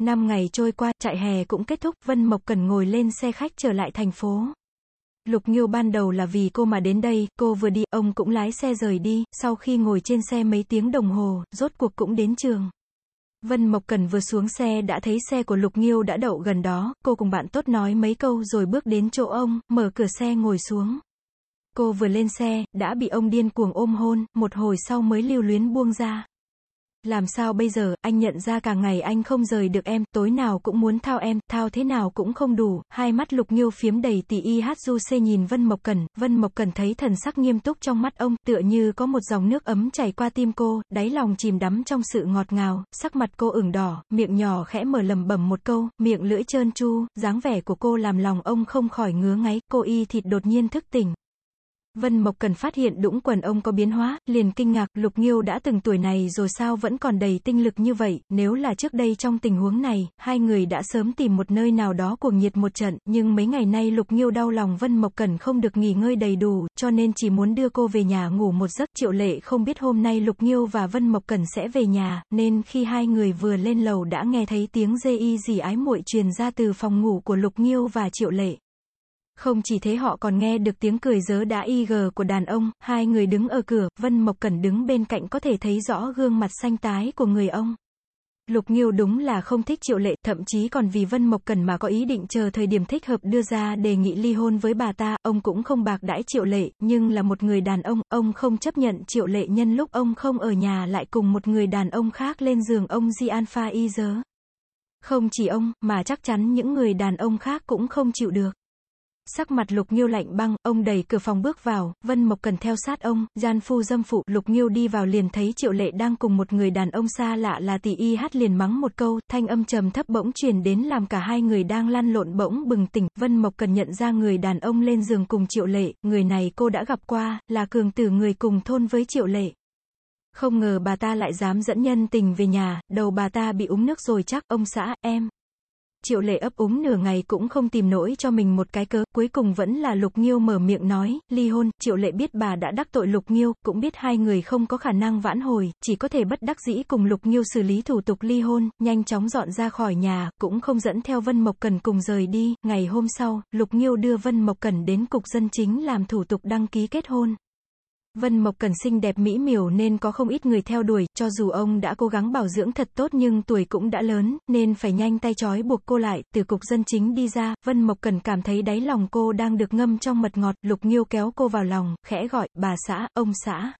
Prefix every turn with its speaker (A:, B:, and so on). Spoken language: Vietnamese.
A: Năm ngày trôi qua, trại hè cũng kết thúc, Vân Mộc Cần ngồi lên xe khách trở lại thành phố. Lục Nghiêu ban đầu là vì cô mà đến đây, cô vừa đi, ông cũng lái xe rời đi, sau khi ngồi trên xe mấy tiếng đồng hồ, rốt cuộc cũng đến trường. Vân Mộc Cần vừa xuống xe đã thấy xe của Lục Nghiêu đã đậu gần đó, cô cùng bạn tốt nói mấy câu rồi bước đến chỗ ông, mở cửa xe ngồi xuống. Cô vừa lên xe, đã bị ông điên cuồng ôm hôn, một hồi sau mới lưu luyến buông ra. Làm sao bây giờ, anh nhận ra càng ngày anh không rời được em, tối nào cũng muốn thao em, thao thế nào cũng không đủ, hai mắt lục nghiêu phiếm đầy tỷ y hát du xê nhìn Vân Mộc Cần, Vân Mộc Cần thấy thần sắc nghiêm túc trong mắt ông, tựa như có một dòng nước ấm chảy qua tim cô, đáy lòng chìm đắm trong sự ngọt ngào, sắc mặt cô ửng đỏ, miệng nhỏ khẽ mở lầm bẩm một câu, miệng lưỡi trơn chu, dáng vẻ của cô làm lòng ông không khỏi ngứa ngáy, cô y thịt đột nhiên thức tỉnh. Vân Mộc Cần phát hiện đũng quần ông có biến hóa, liền kinh ngạc, Lục Nghiêu đã từng tuổi này rồi sao vẫn còn đầy tinh lực như vậy, nếu là trước đây trong tình huống này, hai người đã sớm tìm một nơi nào đó cuồng nhiệt một trận, nhưng mấy ngày nay Lục Nghiêu đau lòng Vân Mộc Cần không được nghỉ ngơi đầy đủ, cho nên chỉ muốn đưa cô về nhà ngủ một giấc, Triệu Lệ không biết hôm nay Lục Nghiêu và Vân Mộc Cần sẽ về nhà, nên khi hai người vừa lên lầu đã nghe thấy tiếng dê y gì ái muội truyền ra từ phòng ngủ của Lục Nghiêu và Triệu Lệ. Không chỉ thế họ còn nghe được tiếng cười dớ đã y gờ của đàn ông, hai người đứng ở cửa, Vân Mộc Cẩn đứng bên cạnh có thể thấy rõ gương mặt xanh tái của người ông. Lục Nghiêu đúng là không thích Triệu Lệ, thậm chí còn vì Vân Mộc Cẩn mà có ý định chờ thời điểm thích hợp đưa ra đề nghị ly hôn với bà ta, ông cũng không bạc đãi Triệu Lệ, nhưng là một người đàn ông, ông không chấp nhận Triệu Lệ nhân lúc ông không ở nhà lại cùng một người đàn ông khác lên giường ông Di Alpha Y Không chỉ ông, mà chắc chắn những người đàn ông khác cũng không chịu được. Sắc mặt Lục Nghiêu lạnh băng, ông đẩy cửa phòng bước vào, Vân Mộc cần theo sát ông, gian phu dâm phụ, Lục Nghiêu đi vào liền thấy Triệu Lệ đang cùng một người đàn ông xa lạ là tỷ y hát liền mắng một câu, thanh âm trầm thấp bỗng truyền đến làm cả hai người đang lăn lộn bỗng bừng tỉnh, Vân Mộc cần nhận ra người đàn ông lên giường cùng Triệu Lệ, người này cô đã gặp qua, là cường tử người cùng thôn với Triệu Lệ. Không ngờ bà ta lại dám dẫn nhân tình về nhà, đầu bà ta bị úng nước rồi chắc, ông xã, em. Triệu lệ ấp úng nửa ngày cũng không tìm nổi cho mình một cái cớ, cuối cùng vẫn là Lục Nghiêu mở miệng nói, ly hôn, Triệu lệ biết bà đã đắc tội Lục Nghiêu, cũng biết hai người không có khả năng vãn hồi, chỉ có thể bất đắc dĩ cùng Lục Nghiêu xử lý thủ tục ly hôn, nhanh chóng dọn ra khỏi nhà, cũng không dẫn theo Vân Mộc Cần cùng rời đi, ngày hôm sau, Lục Nghiêu đưa Vân Mộc Cần đến cục dân chính làm thủ tục đăng ký kết hôn. Vân Mộc Cần xinh đẹp mỹ miều nên có không ít người theo đuổi, cho dù ông đã cố gắng bảo dưỡng thật tốt nhưng tuổi cũng đã lớn, nên phải nhanh tay chói buộc cô lại, từ cục dân chính đi ra, Vân Mộc Cần cảm thấy đáy lòng cô đang được ngâm trong mật ngọt, Lục Nghiêu kéo cô vào lòng, khẽ gọi, bà xã, ông xã.